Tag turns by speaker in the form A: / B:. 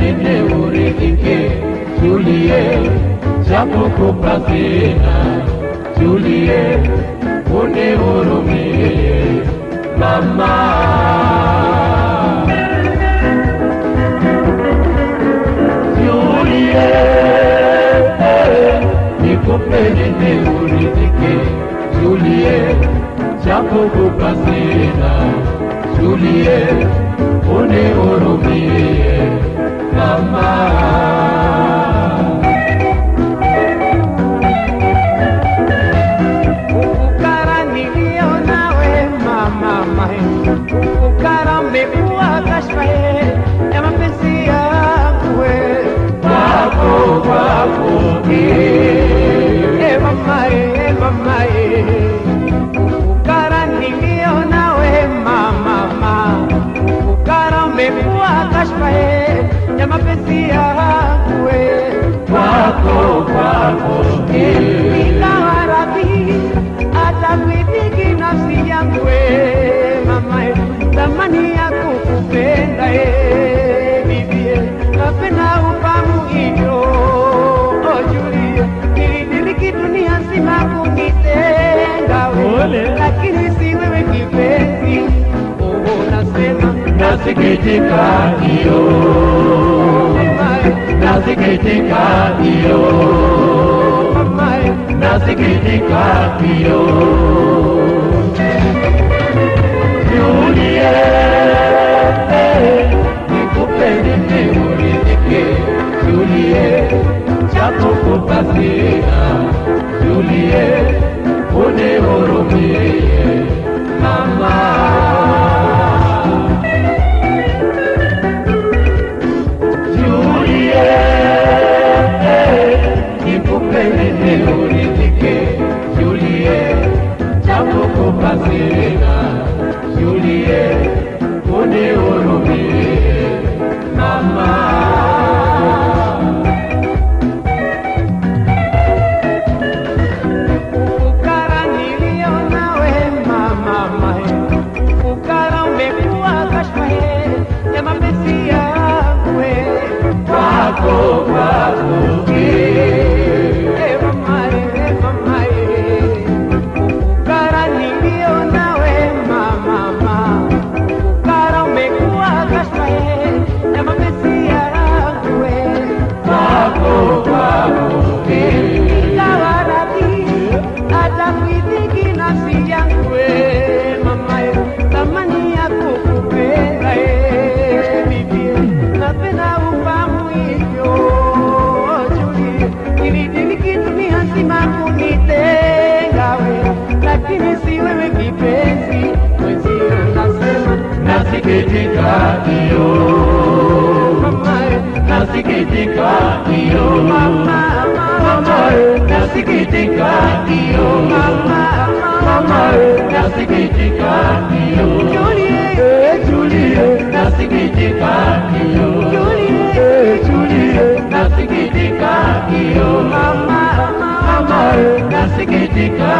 A: nene uridhike, tulie, chako kupasina, tulie, unihurumie mama. kupelele uridhike, tulie, chako kupasina, tulie, unihurumie mama. nasikitika hiyo, nasikitika hiyo, nasikitika hiyo. Niulie, nikupende, niulie, niulie, chakukupa sina Katrina, Juliet, Kone nasikitika iyo nasikitika iyo nasikitika iyo nasikitika iyo Julie nasikitika iyo Julie nasikitika iyo nasikitika